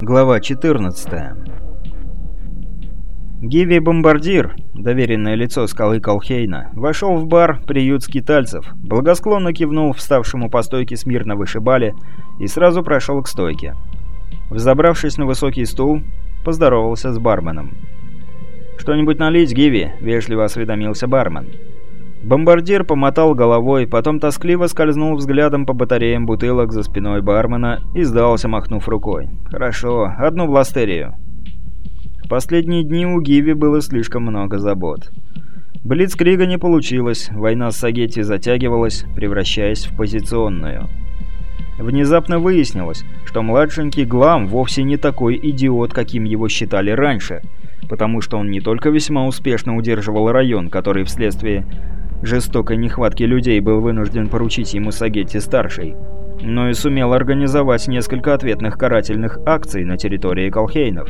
Глава 14 Гиви Бомбардир, доверенное лицо скалы Колхейна, вошел в бар «Приют скитальцев», благосклонно кивнул вставшему по стойке смирно вышибали и сразу прошел к стойке. Взобравшись на высокий стул, поздоровался с барменом. «Что-нибудь налить, Гиви?» — вежливо осведомился бармен. Бомбардир помотал головой, потом тоскливо скользнул взглядом по батареям бутылок за спиной бармена и сдался, махнув рукой. «Хорошо, одну бластерию». В последние дни у Гиви было слишком много забот. Блицкрига не получилось, война с Сагетти затягивалась, превращаясь в позиционную. Внезапно выяснилось, что младшенький Глам вовсе не такой идиот, каким его считали раньше, потому что он не только весьма успешно удерживал район, который вследствие жестокой нехватки людей был вынужден поручить ему Сагетти-старший, но и сумел организовать несколько ответных карательных акций на территории Колхейнов.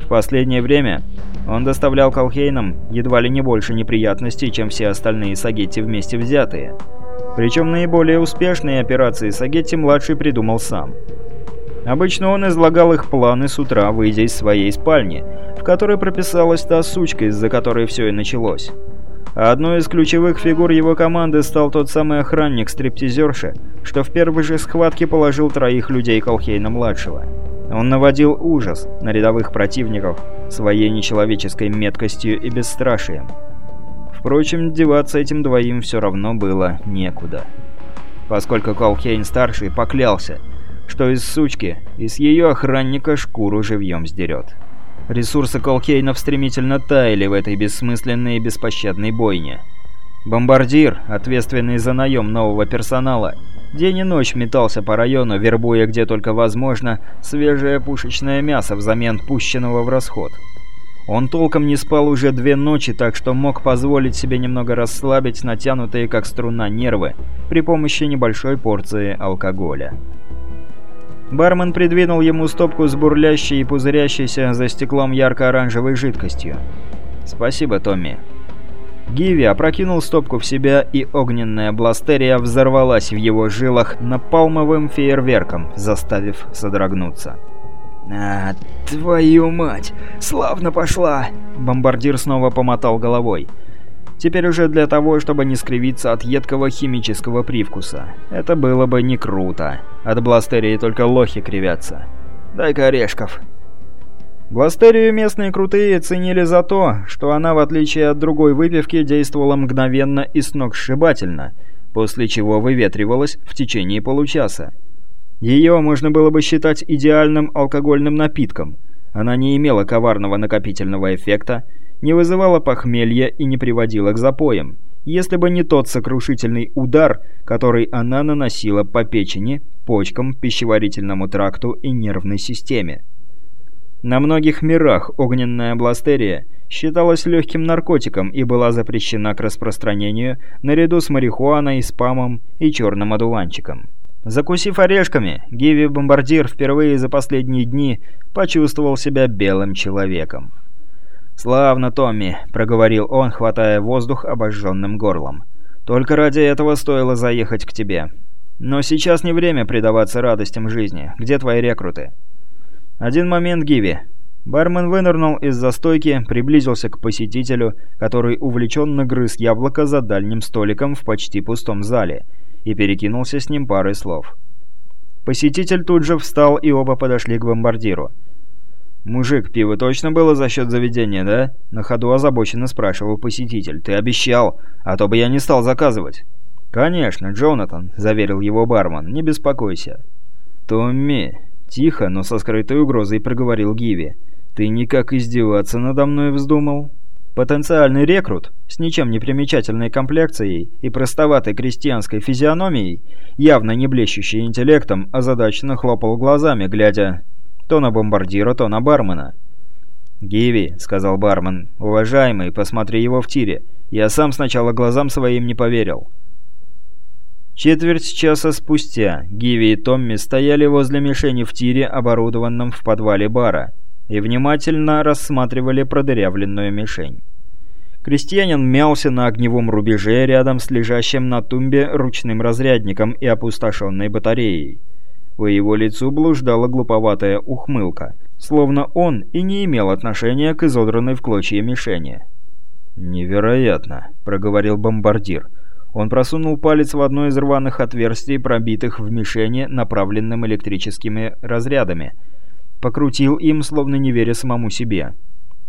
В последнее время он доставлял Колхейнам едва ли не больше неприятностей, чем все остальные Сагетти вместе взятые. Причем наиболее успешные операции Сагетти-младший придумал сам. Обычно он излагал их планы с утра, выйдя из своей спальни, в которой прописалась та сучка, из-за которой все и началось. Одной из ключевых фигур его команды стал тот самый охранник стриптизерши, что в первой же схватке положил троих людей Колхейна-младшего. Он наводил ужас на рядовых противников своей нечеловеческой меткостью и бесстрашием. Впрочем, деваться этим двоим все равно было некуда. Поскольку Колхейн-старший поклялся, что из сучки, из ее охранника шкуру живьем сдерет. Ресурсы Колкейнов стремительно таяли в этой бессмысленной и беспощадной бойне. Бомбардир, ответственный за наем нового персонала, день и ночь метался по району, вербуя где только возможно свежее пушечное мясо взамен пущенного в расход. Он толком не спал уже две ночи, так что мог позволить себе немного расслабить натянутые как струна нервы при помощи небольшой порции алкоголя. Бармен придвинул ему стопку с бурлящей и пузырящейся за стеклом ярко-оранжевой жидкостью. «Спасибо, Томми». Гиви опрокинул стопку в себя, и огненная бластерия взорвалась в его жилах напалмовым фейерверком, заставив содрогнуться. «А, твою мать! Славно пошла!» Бомбардир снова помотал головой. Теперь уже для того, чтобы не скривиться от едкого химического привкуса. Это было бы не круто. От бластерии только лохи кривятся. Дай-ка орешков. Бластерию местные крутые ценили за то, что она, в отличие от другой выпивки, действовала мгновенно и сногсшибательно, после чего выветривалась в течение получаса. Ее можно было бы считать идеальным алкогольным напитком. Она не имела коварного накопительного эффекта, не вызывала похмелья и не приводила к запоям, если бы не тот сокрушительный удар, который она наносила по печени, почкам, пищеварительному тракту и нервной системе. На многих мирах огненная бластерия считалась легким наркотиком и была запрещена к распространению наряду с марихуаной, спамом и черным одуванчиком. Закусив орешками, Гиви-бомбардир впервые за последние дни почувствовал себя белым человеком. «Славно, Томми», — проговорил он, хватая воздух обожженным горлом. «Только ради этого стоило заехать к тебе. Но сейчас не время предаваться радостям жизни. Где твои рекруты?» «Один момент, Гиви». Бармен вынырнул из застойки, приблизился к посетителю, который увлеченно грыз яблоко за дальним столиком в почти пустом зале, и перекинулся с ним парой слов. Посетитель тут же встал, и оба подошли к бомбардиру. «Мужик, пиво точно было за счет заведения, да?» На ходу озабоченно спрашивал посетитель. «Ты обещал, а то бы я не стал заказывать». «Конечно, Джонатан», — заверил его бармен. «Не беспокойся». «Томми», — тихо, но со скрытой угрозой проговорил Гиви. «Ты никак издеваться надо мной вздумал?» Потенциальный рекрут с ничем не примечательной комплекцией и простоватой крестьянской физиономией, явно не блещущий интеллектом, озадаченно хлопал глазами, глядя то на бомбардира, то на бармена. «Гиви», — сказал бармен, — «уважаемый, посмотри его в тире. Я сам сначала глазам своим не поверил». Четверть часа спустя Гиви и Томми стояли возле мишени в тире, оборудованном в подвале бара, и внимательно рассматривали продырявленную мишень. Крестьянин мялся на огневом рубеже рядом с лежащим на тумбе ручным разрядником и опустошенной батареей. По его лицу блуждала глуповатая ухмылка, словно он и не имел отношения к изодранной в клочья мишени. «Невероятно», — проговорил бомбардир. Он просунул палец в одно из рваных отверстий, пробитых в мишени направленным электрическими разрядами. Покрутил им, словно не веря самому себе.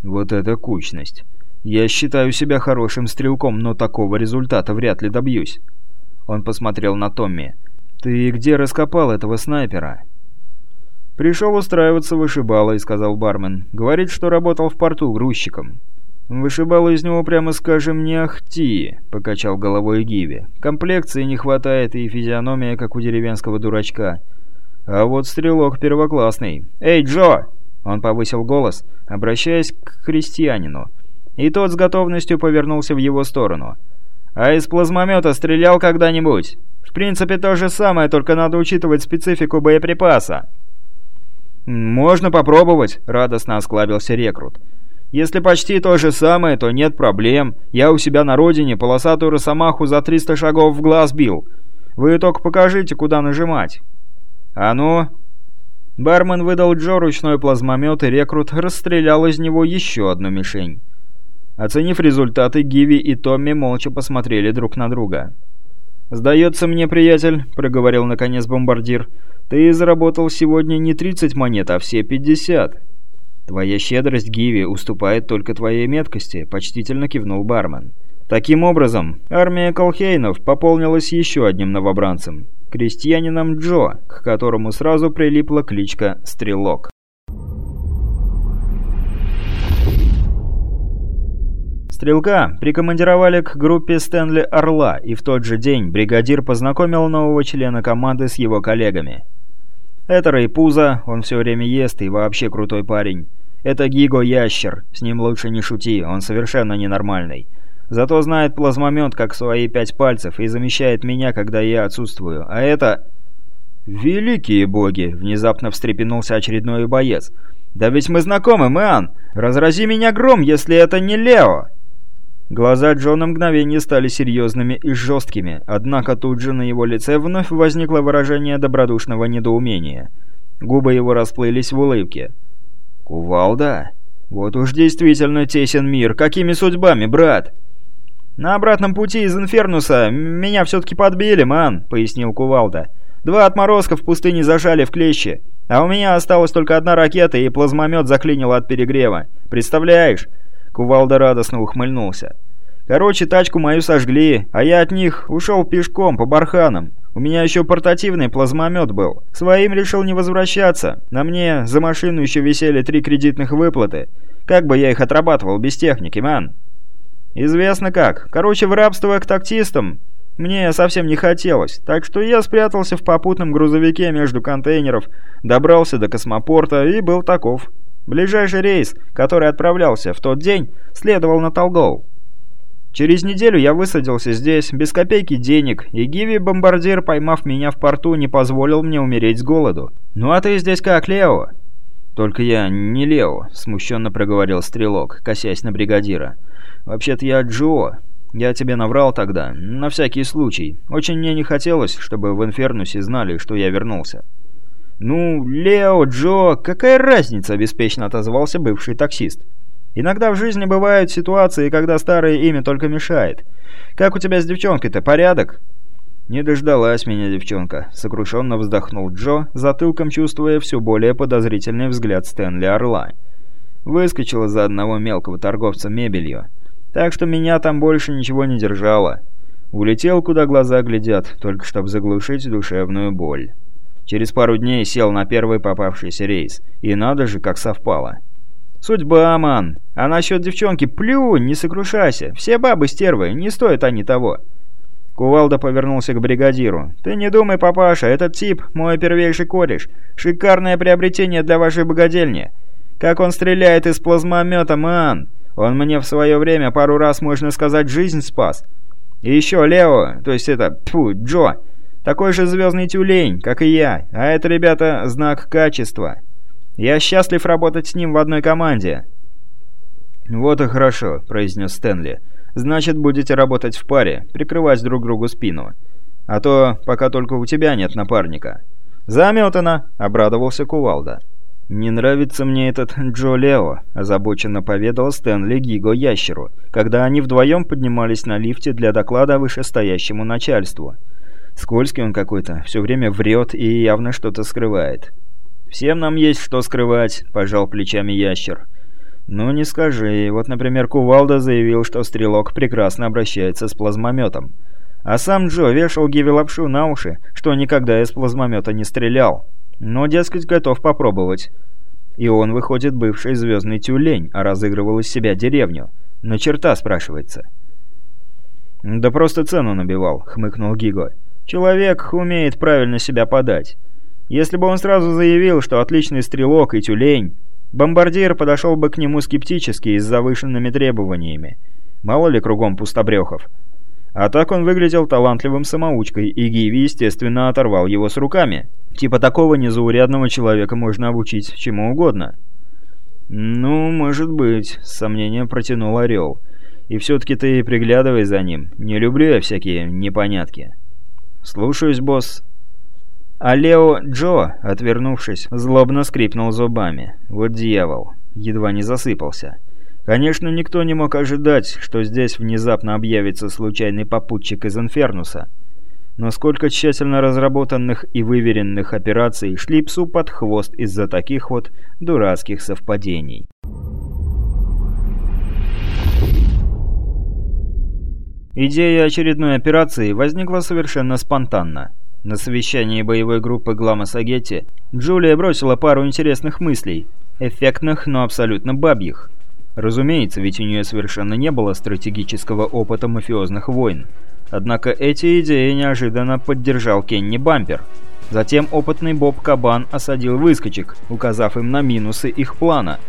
«Вот это кучность! Я считаю себя хорошим стрелком, но такого результата вряд ли добьюсь». Он посмотрел на Томми. «Ты где раскопал этого снайпера?» «Пришел устраиваться вышибалой», — сказал бармен. «Говорит, что работал в порту грузчиком». «Вышибала из него, прямо скажем, не ахти», — покачал головой Гиви. «Комплекции не хватает и физиономия, как у деревенского дурачка. А вот стрелок первоклассный. Эй, Джо!» Он повысил голос, обращаясь к христианину. И тот с готовностью повернулся в его сторону. «А из плазмомета стрелял когда-нибудь? В принципе, то же самое, только надо учитывать специфику боеприпаса». «Можно попробовать», — радостно осклабился рекрут. Если почти то же самое, то нет проблем. Я у себя на родине полосатую росомаху за 300 шагов в глаз бил. Вы только покажите, куда нажимать. А ну...» Бармен выдал Джо ручной плазмомет, и рекрут расстрелял из него еще одну мишень. Оценив результаты, Гиви и Томми молча посмотрели друг на друга. «Сдается мне, приятель», — проговорил наконец бомбардир, — «ты заработал сегодня не 30 монет, а все 50». «Твоя щедрость, Гиви, уступает только твоей меткости», — почтительно кивнул бармен. Таким образом, армия Колхейнов пополнилась еще одним новобранцем — крестьянином Джо, к которому сразу прилипла кличка «Стрелок». Стрелка прикомандировали к группе Стэнли «Орла», и в тот же день бригадир познакомил нового члена команды с его коллегами. Это Рейпуза, он все время ест и вообще крутой парень. Это Гиго Ящер, с ним лучше не шути, он совершенно ненормальный. Зато знает плазмомет как свои пять пальцев и замещает меня, когда я отсутствую. А это... «Великие боги!» — внезапно встрепенулся очередной боец. «Да ведь мы знакомы, мэн! Разрази меня гром, если это не Лео!» Глаза Джона мгновение стали серьезными и жесткими, однако тут же на его лице вновь возникло выражение добродушного недоумения. Губы его расплылись в улыбке. «Кувалда? Вот уж действительно тесен мир. Какими судьбами, брат?» «На обратном пути из Инфернуса меня все-таки подбили, ман», — пояснил Кувалда. «Два отморозка в пустыне зажали в клещи, а у меня осталась только одна ракета, и плазмомет заклинило от перегрева. Представляешь?» Кувалда радостно ухмыльнулся. «Короче, тачку мою сожгли, а я от них ушел пешком по барханам. У меня еще портативный плазмомет был. Своим решил не возвращаться. На мне за машину еще висели три кредитных выплаты. Как бы я их отрабатывал без техники, ман?» «Известно как. Короче, в рабство к таксистам мне совсем не хотелось, так что я спрятался в попутном грузовике между контейнеров, добрался до космопорта и был таков». Ближайший рейс, который отправлялся в тот день, следовал на Толгол. Через неделю я высадился здесь, без копейки денег, и Гиви-бомбардир, поймав меня в порту, не позволил мне умереть с голоду. «Ну а ты здесь как, Лео?» «Только я не Лео», — смущенно проговорил Стрелок, косясь на бригадира. «Вообще-то я Джо. Я тебе наврал тогда, на всякий случай. Очень мне не хотелось, чтобы в Инфернусе знали, что я вернулся». «Ну, Лео, Джо, какая разница?» – беспечно отозвался бывший таксист. «Иногда в жизни бывают ситуации, когда старое имя только мешает. Как у тебя с девчонкой-то, порядок?» «Не дождалась меня девчонка», — сокрушенно вздохнул Джо, затылком чувствуя все более подозрительный взгляд Стэнли Орла. Выскочила за одного мелкого торговца мебелью. Так что меня там больше ничего не держало. Улетел, куда глаза глядят, только чтобы заглушить душевную боль. Через пару дней сел на первый попавшийся рейс. И надо же, как совпало. Судьба, ман. А насчет девчонки плюнь, не сокрушайся. Все бабы стервы, не стоят они того. Кувалда повернулся к бригадиру. «Ты не думай, папаша, этот тип — мой первейший кореш. Шикарное приобретение для вашей богадельни. Как он стреляет из плазмомета, ман! Он мне в свое время пару раз, можно сказать, жизнь спас. И еще Лео, то есть это, тьфу, Джо, такой же звездный тюлень, как и я, а это, ребята, знак качества. Я счастлив работать с ним в одной команде». «Вот и хорошо», — произнес Стэнли. «Значит, будете работать в паре, прикрывать друг другу спину. А то пока только у тебя нет напарника. «Заметано!» — обрадовался Кувалда. «Не нравится мне этот Джо Лео», — озабоченно поведал Стэнли Гиго Ящеру, когда они вдвоем поднимались на лифте для доклада вышестоящему начальству. Скользкий он какой-то, все время врет и явно что-то скрывает. «Всем нам есть что скрывать», — пожал плечами Ящер. «Ну, не скажи. Вот, например, Кувалда заявил, что стрелок прекрасно обращается с плазмометом. А сам Джо вешал Гиви лапшу на уши, что никогда из плазмомета не стрелял. Но, дескать, готов попробовать. И он, выходит, бывший звездный тюлень, а разыгрывал из себя деревню. На черта, спрашивается. «Да просто цену набивал», — хмыкнул Гиго. «Человек умеет правильно себя подать. Если бы он сразу заявил, что отличный стрелок и тюлень, бомбардир подошел бы к нему скептически и с завышенными требованиями. Мало ли кругом пустобрехов. А так он выглядел талантливым самоучкой, и Гиви, естественно, оторвал его с руками. Типа такого незаурядного человека можно обучить чему угодно. «Ну, может быть», — с сомнением протянул Орел. «И все-таки ты приглядывай за ним. Не люблю я всякие непонятки». «Слушаюсь, босс». А Лео Джо, отвернувшись, злобно скрипнул зубами. «Вот дьявол». Едва не засыпался. Конечно, никто не мог ожидать, что здесь внезапно объявится случайный попутчик из Инфернуса. Но сколько тщательно разработанных и выверенных операций шли псу под хвост из-за таких вот дурацких совпадений. Идея очередной операции возникла совершенно спонтанно. На совещании боевой группы Глама Сагетти Джулия бросила пару интересных мыслей, эффектных, но абсолютно бабьих. Разумеется, ведь у нее совершенно не было стратегического опыта мафиозных войн. Однако эти идеи неожиданно поддержал Кенни Бампер. Затем опытный Боб Кабан осадил выскочек, указав им на минусы их плана.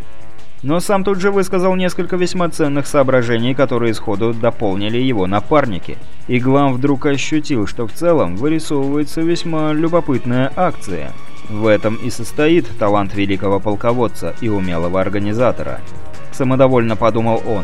Но сам тут же высказал несколько весьма ценных соображений, которые сходу дополнили его напарники. И Глам вдруг ощутил, что в целом вырисовывается весьма любопытная акция. В этом и состоит талант великого полководца и умелого организатора самодовольно подумал он,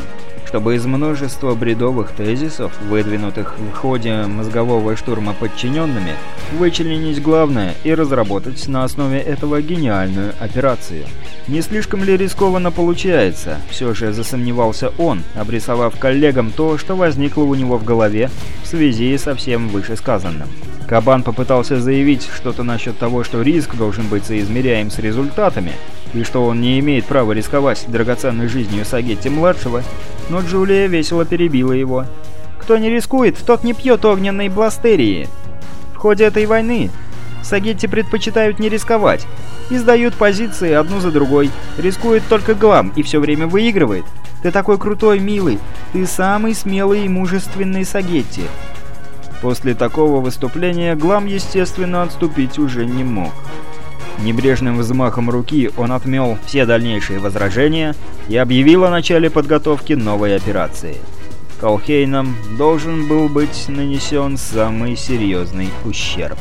чтобы из множества бредовых тезисов, выдвинутых в ходе мозгового штурма подчиненными, вычленить главное и разработать на основе этого гениальную операцию. Не слишком ли рискованно получается, все же засомневался он, обрисовав коллегам то, что возникло у него в голове в связи со всем вышесказанным. Кабан попытался заявить что-то насчет того, что риск должен быть соизмеряем с результатами, и что он не имеет права рисковать драгоценной жизнью Сагетти-младшего, но Джулия весело перебила его. «Кто не рискует, тот не пьет огненной бластерии. В ходе этой войны Сагетти предпочитают не рисковать и сдают позиции одну за другой. Рискует только Глам и все время выигрывает. Ты такой крутой, милый. Ты самый смелый и мужественный Сагетти. После такого выступления Глам, естественно, отступить уже не мог. Небрежным взмахом руки он отмел все дальнейшие возражения и объявил о начале подготовки новой операции. Колхейном должен был быть нанесен самый серьезный ущерб.